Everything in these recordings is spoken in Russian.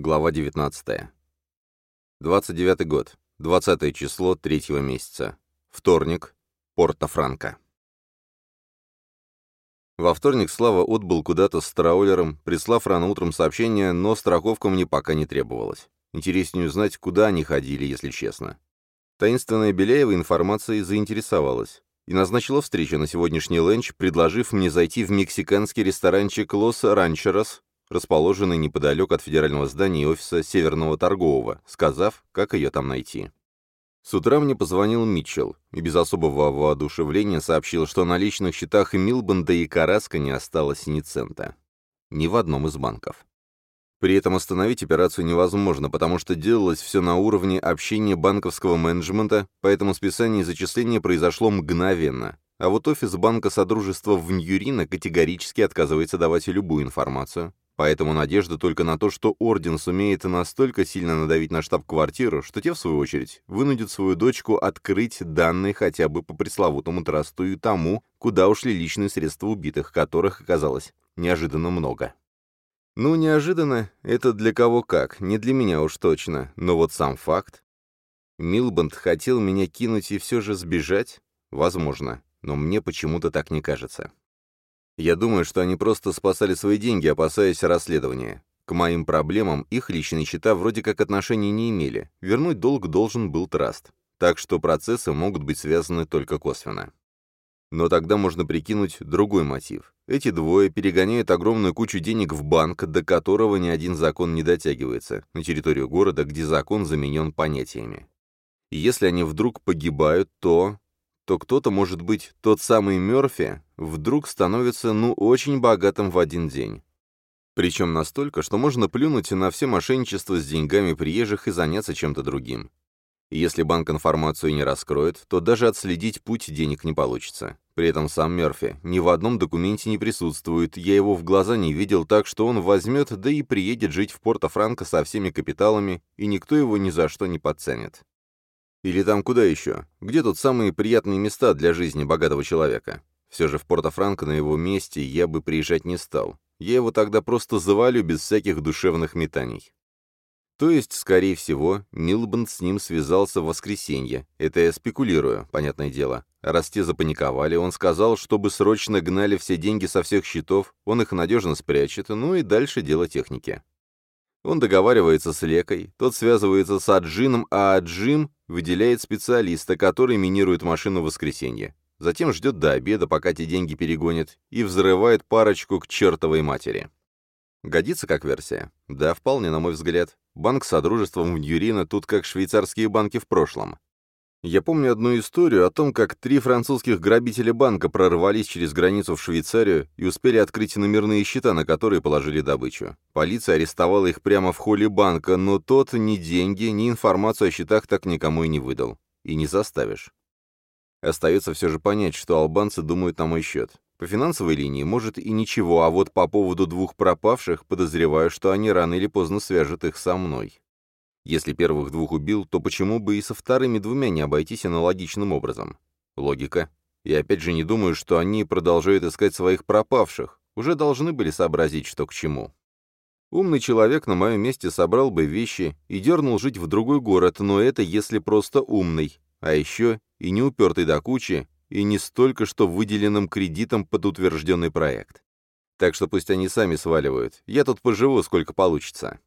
Глава 19. 29 год. 20 число третьего месяца. Вторник. Порто-Франко. Во вторник Слава отбыл куда-то с траулером, прислав рано утром сообщение, но страховка мне пока не требовалась. Интереснее узнать, куда они ходили, если честно. Таинственная Беляева информацией заинтересовалась и назначила встречу на сегодняшний ленч, предложив мне зайти в мексиканский ресторанчик «Лос Ранчерос», расположенный неподалеку от федерального здания и офиса Северного торгового, сказав, как ее там найти. С утра мне позвонил Митчелл и без особого воодушевления сообщил, что на личных счетах Милбанда и Караска не осталось ни цента. Ни в одном из банков. При этом остановить операцию невозможно, потому что делалось все на уровне общения банковского менеджмента, поэтому списание и зачисление произошло мгновенно. А вот офис банка Содружества в Ньюрино категорически отказывается давать любую информацию, Поэтому надежда только на то, что Орден сумеет настолько сильно надавить на штаб-квартиру, что те, в свою очередь, вынудят свою дочку открыть данные хотя бы по пресловутому трасту и тому, куда ушли личные средства убитых, которых оказалось неожиданно много. Ну, неожиданно, это для кого как, не для меня уж точно, но вот сам факт. Милбанд хотел меня кинуть и все же сбежать? Возможно, но мне почему-то так не кажется. Я думаю, что они просто спасали свои деньги, опасаясь расследования. К моим проблемам их личные счета вроде как отношения не имели. Вернуть долг должен был траст. Так что процессы могут быть связаны только косвенно. Но тогда можно прикинуть другой мотив. Эти двое перегоняют огромную кучу денег в банк, до которого ни один закон не дотягивается, на территорию города, где закон заменен понятиями. И если они вдруг погибают, то то кто-то, может быть, тот самый Мёрфи, вдруг становится, ну, очень богатым в один день. Причем настолько, что можно плюнуть на все мошенничество с деньгами приезжих и заняться чем-то другим. если банк информацию не раскроет, то даже отследить путь денег не получится. При этом сам Мёрфи ни в одном документе не присутствует, я его в глаза не видел, так что он возьмет, да и приедет жить в Порто-Франко со всеми капиталами, и никто его ни за что не подценит. Или там куда еще? Где тут самые приятные места для жизни богатого человека? Все же в Порто-Франко на его месте я бы приезжать не стал. Я его тогда просто завалю без всяких душевных метаний. То есть, скорее всего, Милбанд с ним связался в воскресенье. Это я спекулирую, понятное дело. Раз запаниковали, он сказал, чтобы срочно гнали все деньги со всех счетов, он их надежно спрячет, ну и дальше дело техники. Он договаривается с Лекой, тот связывается с Аджином, а Аджим выделяет специалиста, который минирует машину в воскресенье. Затем ждет до обеда, пока те деньги перегонят, и взрывает парочку к чертовой матери. Годится как версия? Да, вполне, на мой взгляд. Банк Содружеством в Ньюрино тут как швейцарские банки в прошлом. Я помню одну историю о том, как три французских грабителя банка прорвались через границу в Швейцарию и успели открыть номерные счета, на которые положили добычу. Полиция арестовала их прямо в холле банка, но тот ни деньги, ни информацию о счетах так никому и не выдал. И не заставишь. Остается все же понять, что албанцы думают на мой счет. По финансовой линии, может, и ничего, а вот по поводу двух пропавших, подозреваю, что они рано или поздно свяжут их со мной. Если первых двух убил, то почему бы и со вторыми двумя не обойтись аналогичным образом? Логика. И опять же не думаю, что они продолжают искать своих пропавших. Уже должны были сообразить, что к чему. Умный человек на моем месте собрал бы вещи и дернул жить в другой город, но это если просто умный. А еще и не упертый до кучи, и не столько что выделенным кредитом под утвержденный проект. Так что пусть они сами сваливают. Я тут поживу, сколько получится.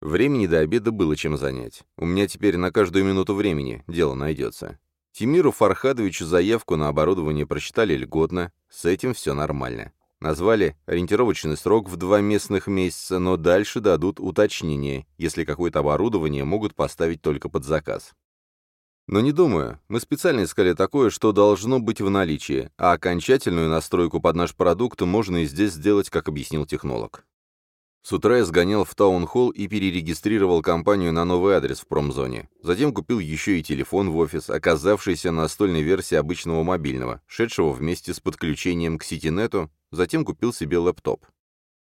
Времени до обеда было чем занять. У меня теперь на каждую минуту времени дело найдется. Тимиру Фархадовичу заявку на оборудование прочитали льготно, с этим все нормально. Назвали ориентировочный срок в два местных месяца, но дальше дадут уточнение, если какое-то оборудование могут поставить только под заказ. Но не думаю, мы специально искали такое, что должно быть в наличии, а окончательную настройку под наш продукт можно и здесь сделать, как объяснил технолог. С утра я сгонял в таунхолл и перерегистрировал компанию на новый адрес в промзоне. Затем купил еще и телефон в офис, оказавшийся настольной версии обычного мобильного, шедшего вместе с подключением к сетинету, затем купил себе лэптоп.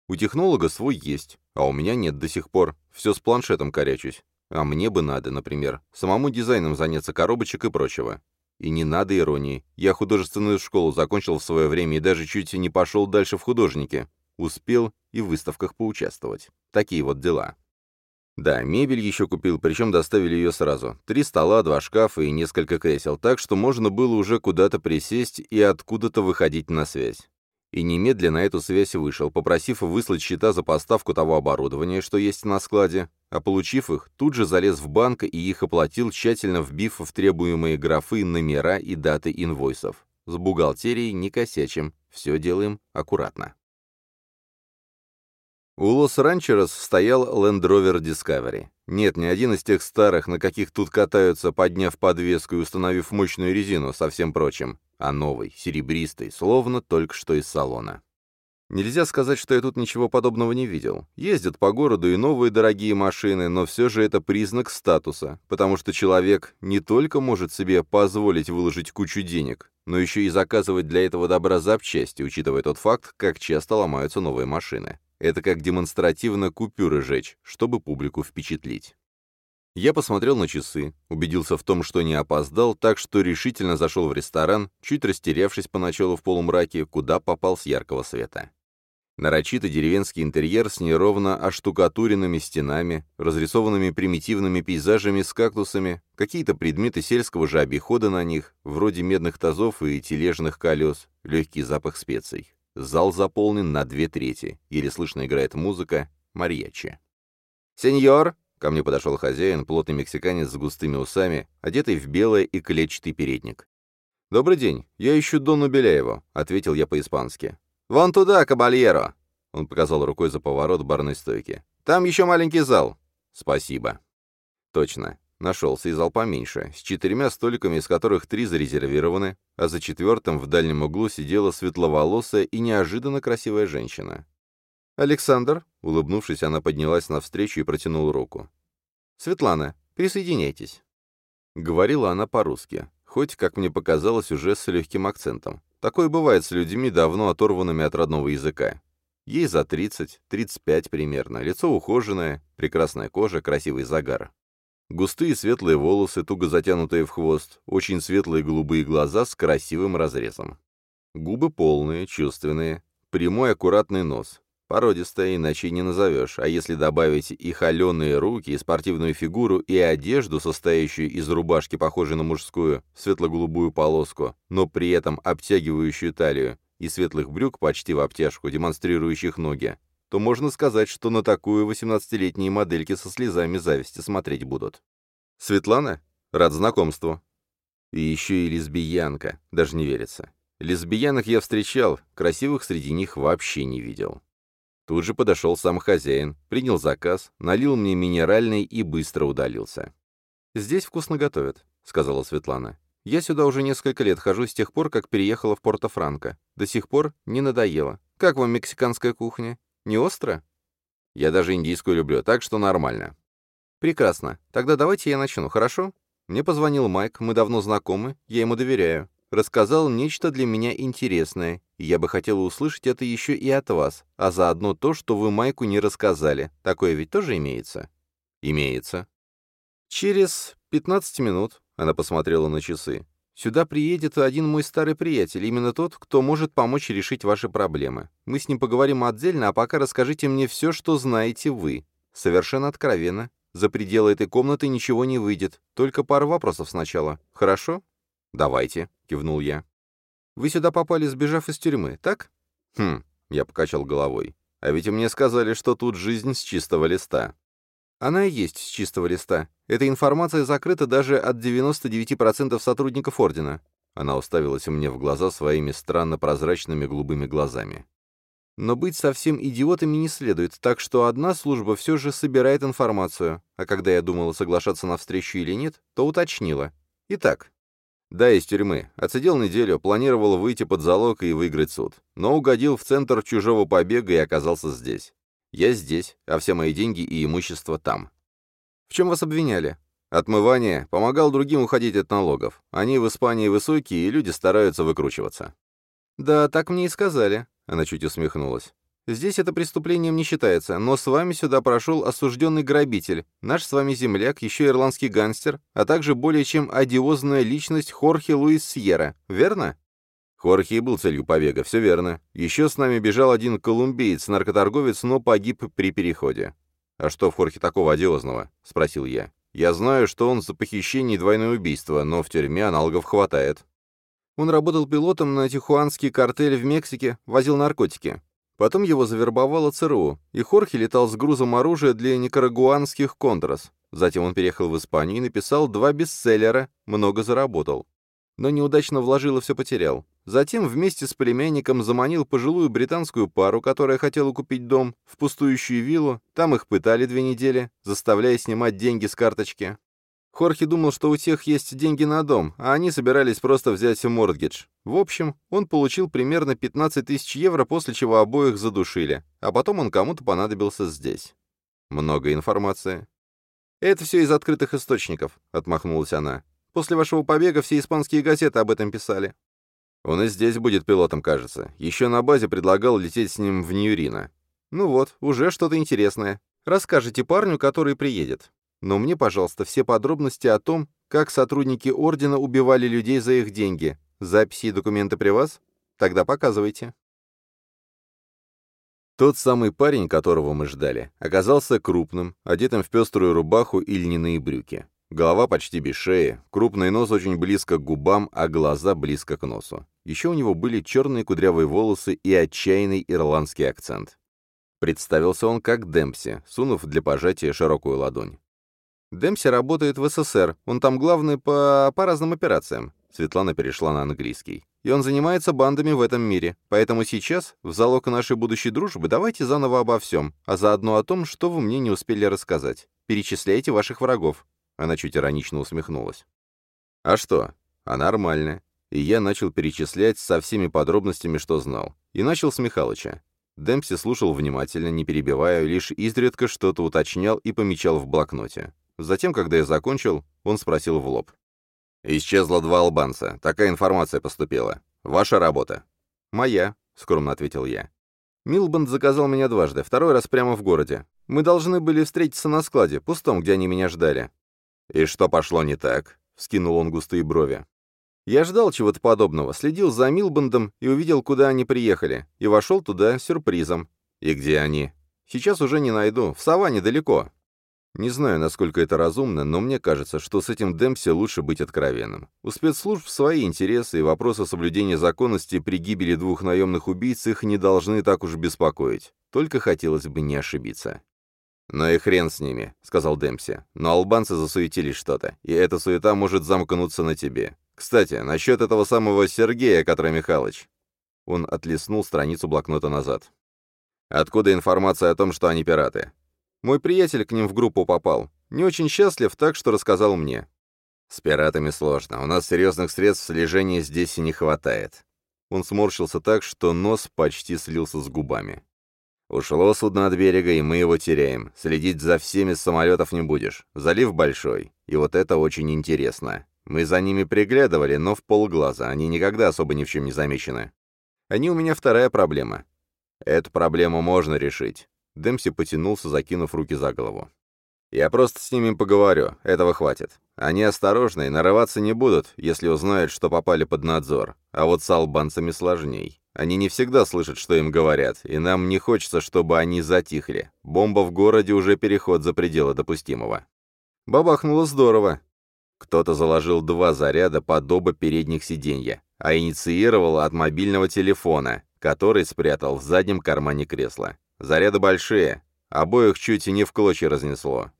У технолога свой есть, а у меня нет до сих пор. Все с планшетом корячусь. А мне бы надо, например, самому дизайном заняться коробочек и прочего. И не надо иронии. Я художественную школу закончил в свое время и даже чуть не пошел дальше в художнике. Успел и в выставках поучаствовать. Такие вот дела. Да, мебель еще купил, причем доставили ее сразу. Три стола, два шкафа и несколько кресел, так что можно было уже куда-то присесть и откуда-то выходить на связь. И немедленно эту связь вышел, попросив выслать счета за поставку того оборудования, что есть на складе, а получив их, тут же залез в банк и их оплатил, тщательно вбив в требуемые графы номера и даты инвойсов. С бухгалтерией не косячим, все делаем аккуратно. У Лос-Ранчерос стоял Land Rover Discovery. Нет, не один из тех старых, на каких тут катаются, подняв подвеску и установив мощную резину со всем прочим, а новый, серебристый, словно только что из салона. Нельзя сказать, что я тут ничего подобного не видел. Ездят по городу и новые дорогие машины, но все же это признак статуса, потому что человек не только может себе позволить выложить кучу денег, но еще и заказывать для этого добра запчасти, учитывая тот факт, как часто ломаются новые машины. Это как демонстративно купюры жечь, чтобы публику впечатлить. Я посмотрел на часы, убедился в том, что не опоздал, так что решительно зашел в ресторан, чуть растерявшись поначалу в полумраке, куда попал с яркого света. Нарочито деревенский интерьер с неровно оштукатуренными стенами, разрисованными примитивными пейзажами с кактусами, какие-то предметы сельского же обихода на них, вроде медных тазов и тележных колес, легкий запах специй. Зал заполнен на две трети, еле слышно играет музыка «Марьячи». «Сеньор!» — ко мне подошел хозяин, плотный мексиканец с густыми усами, одетый в белое и клетчатый передник. «Добрый день, я ищу Дону Беляеву», — ответил я по-испански. «Вон туда, кабальеро!» Он показал рукой за поворот барной стойки. «Там еще маленький зал». «Спасибо». Точно. Нашелся и зал поменьше, с четырьмя столиками, из которых три зарезервированы, а за четвертым в дальнем углу сидела светловолосая и неожиданно красивая женщина. «Александр», — улыбнувшись, она поднялась навстречу и протянула руку. «Светлана, присоединяйтесь». Говорила она по-русски, хоть, как мне показалось, уже с легким акцентом. Такое бывает с людьми, давно оторванными от родного языка. Ей за 30, 35 примерно, лицо ухоженное, прекрасная кожа, красивый загар. Густые светлые волосы, туго затянутые в хвост, очень светлые голубые глаза с красивым разрезом. Губы полные, чувственные, прямой аккуратный нос. Породистая, иначе не назовешь, а если добавить и холеные руки, и спортивную фигуру, и одежду, состоящую из рубашки, похожей на мужскую, светло-голубую полоску, но при этом обтягивающую талию, и светлых брюк почти в обтяжку, демонстрирующих ноги, то можно сказать, что на такую 18-летние модельки со слезами зависти смотреть будут. Светлана? Рад знакомству. И еще и лесбиянка, даже не верится. Лесбиянок я встречал, красивых среди них вообще не видел. Тут же подошел сам хозяин, принял заказ, налил мне минеральный и быстро удалился. «Здесь вкусно готовят», — сказала Светлана. «Я сюда уже несколько лет хожу с тех пор, как переехала в Порто-Франко. До сих пор не надоело. Как вам мексиканская кухня? Не остро? Я даже индийскую люблю, так что нормально. Прекрасно. Тогда давайте я начну, хорошо? Мне позвонил Майк, мы давно знакомы, я ему доверяю. Рассказал нечто для меня интересное, и я бы хотела услышать это еще и от вас, а заодно то, что вы Майку не рассказали. Такое ведь тоже имеется? Имеется. Через 15 минут, она посмотрела на часы, Сюда приедет один мой старый приятель, именно тот, кто может помочь решить ваши проблемы. Мы с ним поговорим отдельно, а пока расскажите мне все, что знаете вы. Совершенно откровенно. За пределы этой комнаты ничего не выйдет, только пару вопросов сначала. Хорошо? Давайте, кивнул я. Вы сюда попали, сбежав из тюрьмы, так? Хм, я покачал головой. А ведь мне сказали, что тут жизнь с чистого листа. Она и есть с чистого листа. Эта информация закрыта даже от 99% сотрудников Ордена. Она уставилась мне в глаза своими странно прозрачными голубыми глазами. Но быть совсем идиотами не следует, так что одна служба все же собирает информацию, а когда я думала, соглашаться на встречу или нет, то уточнила. Итак, да, из тюрьмы. Отсидел неделю, планировал выйти под залог и выиграть суд. Но угодил в центр чужого побега и оказался здесь. Я здесь, а все мои деньги и имущество там. В чем вас обвиняли? Отмывание. Помогал другим уходить от налогов. Они в Испании высокие, и люди стараются выкручиваться. Да, так мне и сказали. Она чуть усмехнулась. Здесь это преступлением не считается, но с вами сюда прошел осужденный грабитель, наш с вами земляк, еще ирландский гангстер, а также более чем одиозная личность Хорхе Луис Сьерра, верно? Хорхе был целью побега, все верно. Еще с нами бежал один колумбиец, наркоторговец, но погиб при переходе. «А что в Хорхе такого одиозного?» — спросил я. «Я знаю, что он за похищение и двойное убийство, но в тюрьме аналогов хватает». Он работал пилотом на тихуанский картель в Мексике, возил наркотики. Потом его завербовало ЦРУ, и Хорхе летал с грузом оружия для никарагуанских «Контрас». Затем он переехал в Испанию и написал два бестселлера, много заработал. Но неудачно вложил и все потерял. Затем вместе с племянником заманил пожилую британскую пару, которая хотела купить дом, в пустующую виллу, там их пытали две недели, заставляя снимать деньги с карточки. Хорхе думал, что у тех есть деньги на дом, а они собирались просто взять мордгидж. В общем, он получил примерно 15 тысяч евро, после чего обоих задушили, а потом он кому-то понадобился здесь. Много информации. «Это все из открытых источников», — отмахнулась она. «После вашего побега все испанские газеты об этом писали». «Он и здесь будет пилотом, кажется. Еще на базе предлагал лететь с ним в Ньюрино». «Ну вот, уже что-то интересное. Расскажите парню, который приедет». Но мне, пожалуйста, все подробности о том, как сотрудники Ордена убивали людей за их деньги. Записи и документы при вас? Тогда показывайте. Тот самый парень, которого мы ждали, оказался крупным, одетым в пеструю рубаху и льняные брюки. Голова почти без шеи, крупный нос очень близко к губам, а глаза близко к носу. Еще у него были черные кудрявые волосы и отчаянный ирландский акцент. Представился он как Демпси, сунув для пожатия широкую ладонь. Демпси работает в СССР, он там главный по, по разным операциям. Светлана перешла на английский. И он занимается бандами в этом мире. Поэтому сейчас, в залог нашей будущей дружбы, давайте заново обо всем, а заодно о том, что вы мне не успели рассказать. Перечисляйте ваших врагов. Она чуть иронично усмехнулась. А что? А нормально. И я начал перечислять со всеми подробностями, что знал. И начал с Михалыча. Демпси слушал внимательно, не перебивая, лишь изредка что-то уточнял и помечал в блокноте. Затем, когда я закончил, он спросил в лоб. «Исчезло два албанца. Такая информация поступила. Ваша работа?» «Моя», — скромно ответил я. Милбанд заказал меня дважды, второй раз прямо в городе. Мы должны были встретиться на складе, пустом, где они меня ждали. «И что пошло не так?» — вскинул он густые брови. Я ждал чего-то подобного, следил за Милбандом и увидел, куда они приехали, и вошел туда сюрпризом. «И где они?» «Сейчас уже не найду. В саванне далеко. Не знаю, насколько это разумно, но мне кажется, что с этим Демпси лучше быть откровенным. У спецслужб свои интересы, и вопросы соблюдения законности при гибели двух наемных убийц их не должны так уж беспокоить. Только хотелось бы не ошибиться. «Ну и хрен с ними», — сказал Демпси. «Но албанцы засуетились что-то, и эта суета может замкнуться на тебе. Кстати, насчет этого самого Сергея, который Михалыч». Он отлеснул страницу блокнота назад. «Откуда информация о том, что они пираты? Мой приятель к ним в группу попал. Не очень счастлив, так что рассказал мне. С пиратами сложно. У нас серьезных средств слежения здесь и не хватает. Он сморщился так, что нос почти слился с губами. Ушло судно от берега, и мы его теряем. Следить за всеми с самолетов не будешь. Залив большой. И вот это очень интересно. Мы за ними приглядывали, но в полглаза. Они никогда особо ни в чем не замечены. Они у меня вторая проблема. Эту проблему можно решить. Дэмси потянулся, закинув руки за голову. «Я просто с ними поговорю, этого хватит. Они осторожны и нарываться не будут, если узнают, что попали под надзор. А вот с албанцами сложней. Они не всегда слышат, что им говорят, и нам не хочется, чтобы они затихли. Бомба в городе уже переход за пределы допустимого». Бабахнуло здорово. Кто-то заложил два заряда под оба передних сиденья, а инициировал от мобильного телефона, который спрятал в заднем кармане кресла. Заряды большие, обоих чуть и не в клочья разнесло.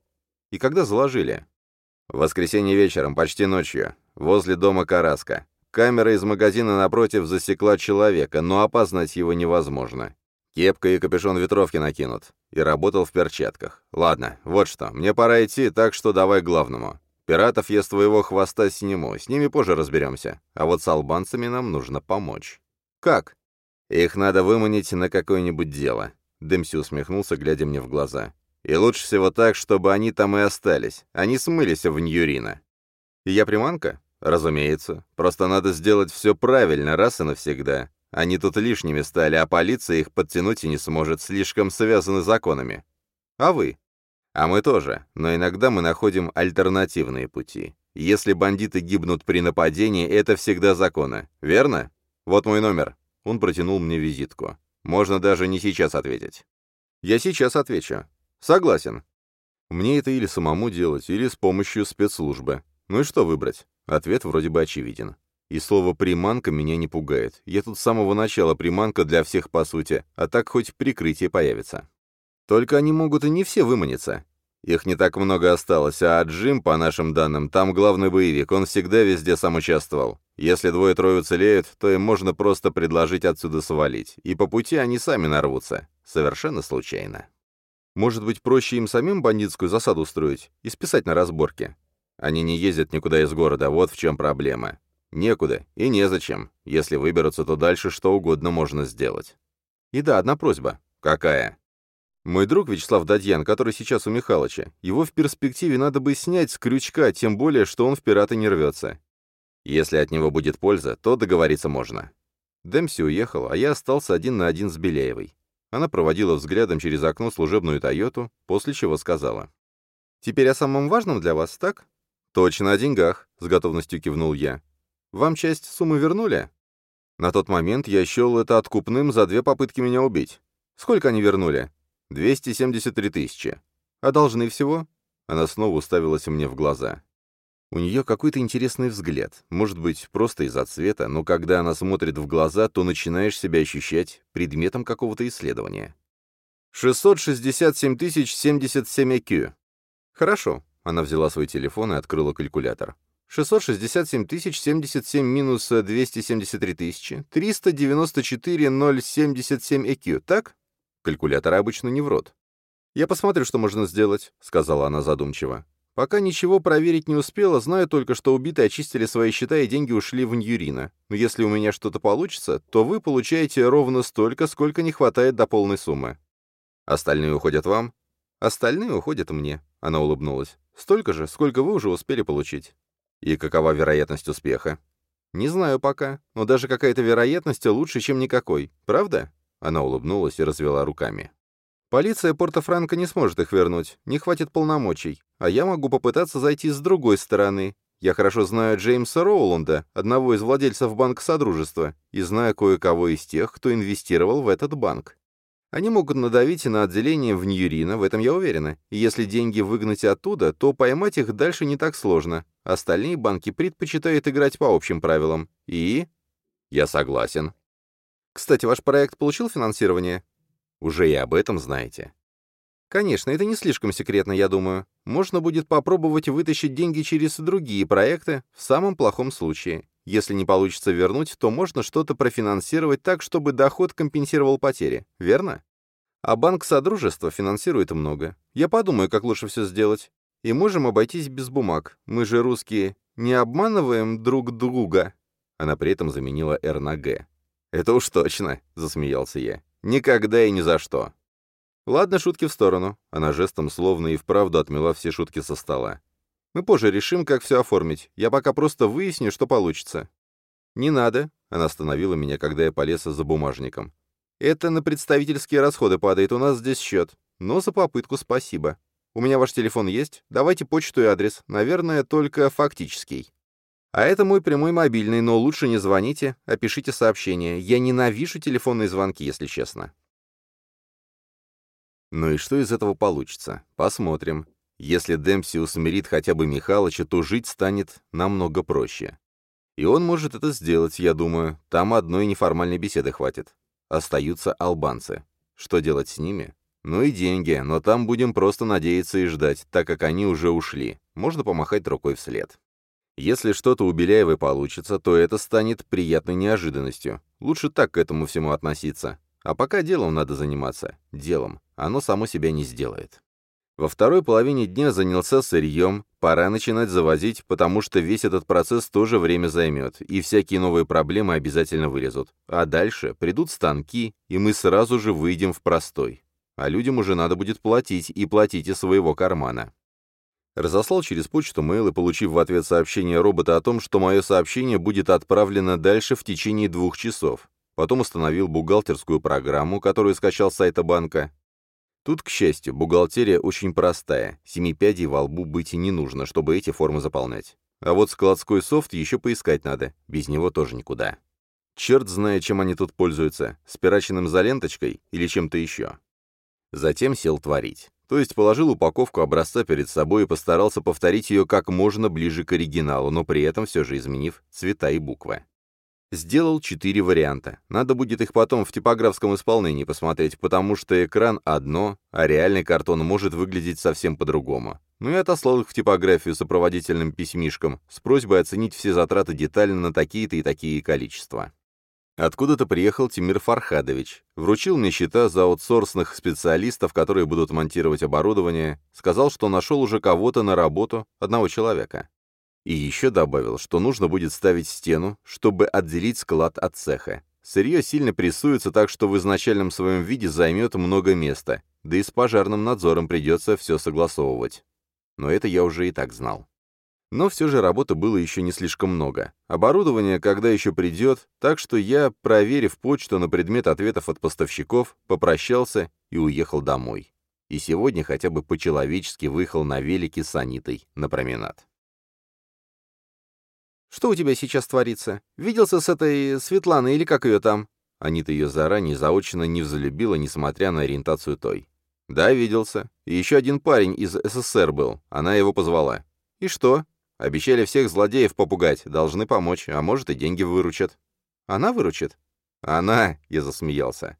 И когда заложили? В воскресенье вечером, почти ночью, возле дома Караска. Камера из магазина напротив засекла человека, но опознать его невозможно. Кепка и капюшон ветровки накинут. И работал в перчатках. Ладно, вот что, мне пора идти, так что давай к главному. Пиратов я с твоего хвоста сниму, с ними позже разберемся. А вот с албанцами нам нужно помочь. Как? Их надо выманить на какое-нибудь дело. Дэмси усмехнулся, глядя мне в глаза. «И лучше всего так, чтобы они там и остались. Они смылись в Ньюрина». «И я приманка?» «Разумеется. Просто надо сделать все правильно, раз и навсегда. Они тут лишними стали, а полиция их подтянуть и не сможет, слишком связаны законами. А вы?» «А мы тоже, но иногда мы находим альтернативные пути. Если бандиты гибнут при нападении, это всегда законы, верно?» Вот мой номер». Он протянул мне визитку. «Можно даже не сейчас ответить». «Я сейчас отвечу». «Согласен». Мне это или самому делать, или с помощью спецслужбы. Ну и что выбрать? Ответ вроде бы очевиден. И слово «приманка» меня не пугает. Я тут с самого начала приманка для всех по сути, а так хоть прикрытие появится. Только они могут и не все выманиться. Их не так много осталось, а Джим, по нашим данным, там главный боевик, он всегда везде сам участвовал. Если двое-трое уцелеют, то им можно просто предложить отсюда свалить, и по пути они сами нарвутся. Совершенно случайно. Может быть, проще им самим бандитскую засаду устроить и списать на разборки? Они не ездят никуда из города, вот в чем проблема. Некуда и незачем. Если выберутся, то дальше что угодно можно сделать. И да, одна просьба. Какая? Мой друг Вячеслав Дадьян, который сейчас у Михалыча, его в перспективе надо бы снять с крючка, тем более, что он в пираты не рвется. Если от него будет польза, то договориться можно. Дэмси уехал, а я остался один на один с Беляевой. Она проводила взглядом через окно служебную «Тойоту», после чего сказала. «Теперь о самом важном для вас, так?» «Точно о деньгах», — с готовностью кивнул я. «Вам часть суммы вернули?» На тот момент я счел это откупным за две попытки меня убить. Сколько они вернули? 273 тысячи. А должны всего?» Она снова уставилась мне в глаза. У нее какой-то интересный взгляд, может быть, просто из-за цвета, но когда она смотрит в глаза, то начинаешь себя ощущать предметом какого-то исследования. 667 тысяч 77 IQ. Хорошо. Она взяла свой телефон и открыла калькулятор. 667 тысяч 77 минус 273 тысячи. 394 077 IQ, так? Калькуляторы обычно не врут. «Я посмотрю, что можно сделать», — сказала она задумчиво. «Пока ничего проверить не успела, знаю только, что убитые очистили свои счета и деньги ушли в Ньюрина. Но если у меня что-то получится, то вы получаете ровно столько, сколько не хватает до полной суммы. Остальные уходят вам?» «Остальные уходят мне», — она улыбнулась. «Столько же, сколько вы уже успели получить». «И какова вероятность успеха?» «Не знаю пока, но даже какая-то вероятность лучше, чем никакой. Правда?» Она улыбнулась и развела руками. «Полиция Порто-Франко не сможет их вернуть, не хватит полномочий, а я могу попытаться зайти с другой стороны. Я хорошо знаю Джеймса Роуланда, одного из владельцев банка Содружества, и знаю кое-кого из тех, кто инвестировал в этот банк. Они могут надавить и на отделение в Ньюрино, в этом я уверена. И если деньги выгнать оттуда, то поймать их дальше не так сложно. Остальные банки предпочитают играть по общим правилам. И... Я согласен. Кстати, ваш проект получил финансирование? Уже и об этом знаете. Конечно, это не слишком секретно, я думаю. Можно будет попробовать вытащить деньги через другие проекты, в самом плохом случае. Если не получится вернуть, то можно что-то профинансировать так, чтобы доход компенсировал потери, верно? А банк Содружества финансирует много. Я подумаю, как лучше все сделать. И можем обойтись без бумаг. Мы же, русские, не обманываем друг друга. Она при этом заменила «Р» на «Г». «Это уж точно», — засмеялся я. «Никогда и ни за что». «Ладно, шутки в сторону». Она жестом словно и вправду отмела все шутки со стола. «Мы позже решим, как все оформить. Я пока просто выясню, что получится». «Не надо», — она остановила меня, когда я полез за бумажником. «Это на представительские расходы падает, у нас здесь счет. Но за попытку спасибо. У меня ваш телефон есть? Давайте почту и адрес. Наверное, только фактический». А это мой прямой мобильный, но лучше не звоните, а пишите сообщение. Я ненавижу телефонные звонки, если честно. Ну и что из этого получится? Посмотрим. Если Демпси усмирит хотя бы Михалыча, то жить станет намного проще. И он может это сделать, я думаю. Там одной неформальной беседы хватит. Остаются албанцы. Что делать с ними? Ну и деньги, но там будем просто надеяться и ждать, так как они уже ушли. Можно помахать рукой вслед. Если что-то у Беляевой получится, то это станет приятной неожиданностью. Лучше так к этому всему относиться. А пока делом надо заниматься. Делом. Оно само себя не сделает. Во второй половине дня занялся сырьем, пора начинать завозить, потому что весь этот процесс тоже время займет, и всякие новые проблемы обязательно вылезут. А дальше придут станки, и мы сразу же выйдем в простой. А людям уже надо будет платить, и платить из своего кармана. Разослал через почту мейл и, получив в ответ сообщение робота о том, что мое сообщение будет отправлено дальше в течение двух часов. Потом установил бухгалтерскую программу, которую скачал с сайта банка. Тут, к счастью, бухгалтерия очень простая. Семи пядей во лбу быть и не нужно, чтобы эти формы заполнять. А вот складской софт еще поискать надо. Без него тоже никуда. Черт знает, чем они тут пользуются, спираченным за ленточкой или чем-то еще. Затем сел творить. То есть положил упаковку образца перед собой и постарался повторить ее как можно ближе к оригиналу, но при этом все же изменив цвета и буквы. Сделал четыре варианта. Надо будет их потом в типографском исполнении посмотреть, потому что экран одно, а реальный картон может выглядеть совсем по-другому. Ну и отослал их в типографию сопроводительным письмишком с просьбой оценить все затраты детально на такие-то и такие количества. Откуда-то приехал Тимир Фархадович, вручил мне счета за аутсорсных специалистов, которые будут монтировать оборудование, сказал, что нашел уже кого-то на работу, одного человека. И еще добавил, что нужно будет ставить стену, чтобы отделить склад от цеха. Сырье сильно прессуется так, что в изначальном своем виде займет много места, да и с пожарным надзором придется все согласовывать. Но это я уже и так знал. Но все же работы было еще не слишком много. Оборудование когда еще придет, так что я, проверив почту на предмет ответов от поставщиков, попрощался и уехал домой. И сегодня хотя бы по-человечески выехал на велике с Анитой на променад. «Что у тебя сейчас творится? Виделся с этой Светланой или как ее там?» Анита ее заранее заочно не взлюбила, несмотря на ориентацию той. «Да, виделся. И еще один парень из СССР был. Она его позвала». «И что?» Обещали всех злодеев попугать, должны помочь, а может и деньги выручат. Она выручит? Она, я засмеялся.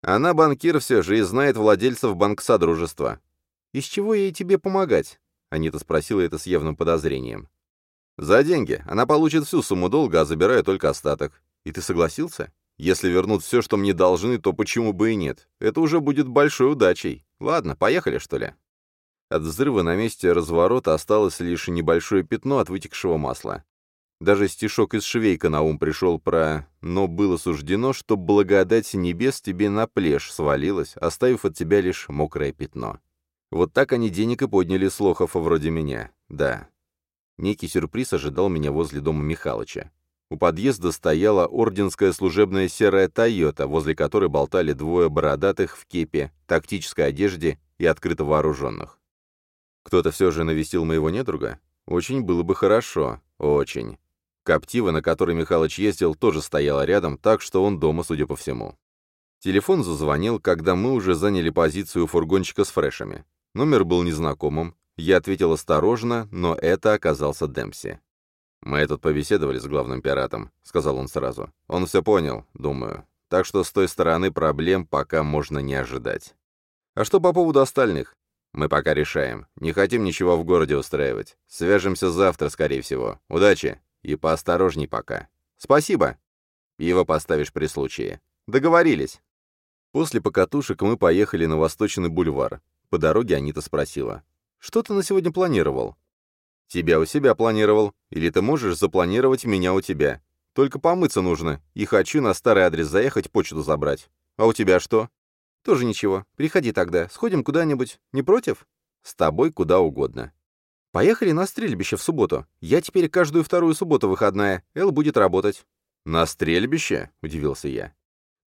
Она банкир все же и знает владельцев банк-содружества. Из чего ей тебе помогать? Анита спросила это с явным подозрением. За деньги. Она получит всю сумму долга, а забираю только остаток. И ты согласился? Если вернут все, что мне должны, то почему бы и нет? Это уже будет большой удачей. Ладно, поехали, что ли? От взрыва на месте разворота осталось лишь небольшое пятно от вытекшего масла. Даже стишок из Швейка на ум пришел про «но было суждено, что благодать небес тебе на плешь свалилась, оставив от тебя лишь мокрое пятно». Вот так они денег и подняли с лохов вроде меня. Да. Некий сюрприз ожидал меня возле дома Михалыча. У подъезда стояла орденская служебная серая «Тойота», возле которой болтали двое бородатых в кепе, тактической одежде и открыто вооруженных. Кто-то все же навестил моего недруга? Очень было бы хорошо. Очень. Коптива, на которой Михалыч ездил, тоже стояла рядом, так что он дома, судя по всему. Телефон зазвонил, когда мы уже заняли позицию фургончика с фрешами. Номер был незнакомым. Я ответил осторожно, но это оказался Демпси. «Мы тут побеседовали с главным пиратом», — сказал он сразу. «Он все понял, думаю. Так что с той стороны проблем пока можно не ожидать». «А что по поводу остальных? Мы пока решаем. Не хотим ничего в городе устраивать. Свяжемся завтра, скорее всего. Удачи. И поосторожней пока. Спасибо. Пиво поставишь при случае. Договорились. После покатушек мы поехали на Восточный бульвар. По дороге Анита спросила. «Что ты на сегодня планировал?» «Тебя у себя планировал. Или ты можешь запланировать меня у тебя. Только помыться нужно. И хочу на старый адрес заехать почту забрать. А у тебя что?» «Тоже ничего. Приходи тогда. Сходим куда-нибудь. Не против?» «С тобой куда угодно». «Поехали на стрельбище в субботу. Я теперь каждую вторую субботу выходная. Эл будет работать». «На стрельбище?» — удивился я.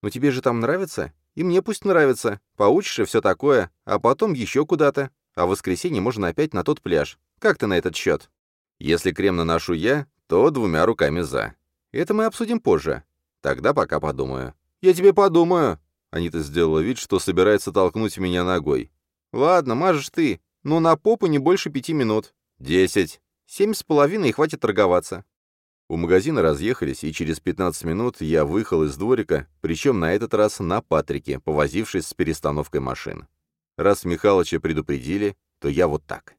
«Ну тебе же там нравится? И мне пусть нравится. Поучишь и все такое. А потом еще куда-то. А в воскресенье можно опять на тот пляж. Как ты на этот счет?» «Если крем наношу я, то двумя руками за». «Это мы обсудим позже». «Тогда пока подумаю». «Я тебе подумаю», Анита сделала вид, что собирается толкнуть меня ногой. «Ладно, мажешь ты, но на попу не больше пяти минут». «Десять». «Семь с половиной, и хватит торговаться». У магазина разъехались, и через 15 минут я выехал из дворика, причем на этот раз на Патрике, повозившись с перестановкой машин. Раз Михалыча предупредили, то я вот так.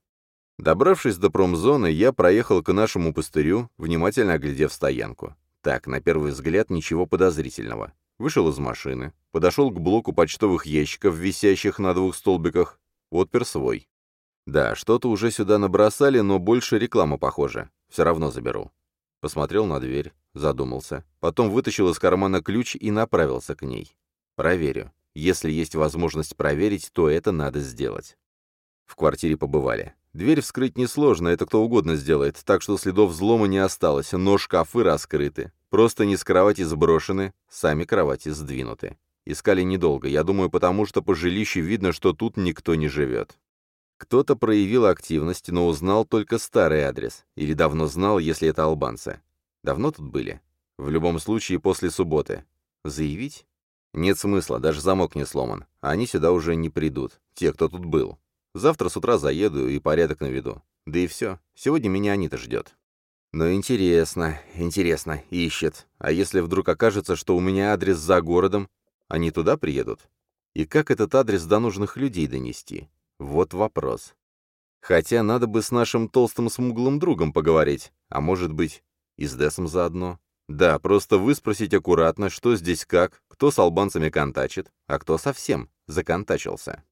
Добравшись до промзоны, я проехал к нашему пустырю, внимательно оглядев стоянку. Так, на первый взгляд, ничего подозрительного. Вышел из машины, подошел к блоку почтовых ящиков, висящих на двух столбиках, отпер свой. Да, что-то уже сюда набросали, но больше реклама похожа. Все равно заберу. Посмотрел на дверь, задумался. Потом вытащил из кармана ключ и направился к ней. Проверю. Если есть возможность проверить, то это надо сделать. В квартире побывали. Дверь вскрыть несложно, это кто угодно сделает, так что следов взлома не осталось, но шкафы раскрыты. Просто не с кровати сброшены, сами кровати сдвинуты. Искали недолго, я думаю, потому что по жилищу видно, что тут никто не живет. Кто-то проявил активность, но узнал только старый адрес. Или давно знал, если это албанцы. Давно тут были? В любом случае, после субботы. Заявить? Нет смысла, даже замок не сломан. Они сюда уже не придут, те, кто тут был. Завтра с утра заеду и порядок наведу. Да и все. Сегодня меня Анита ждет. Но интересно, интересно, ищет. А если вдруг окажется, что у меня адрес за городом, они туда приедут? И как этот адрес до нужных людей донести? Вот вопрос. Хотя надо бы с нашим толстым смуглым другом поговорить, а может быть, и с Десом заодно. Да, просто выспросить аккуратно, что здесь как, кто с албанцами контачит, а кто совсем законтачился.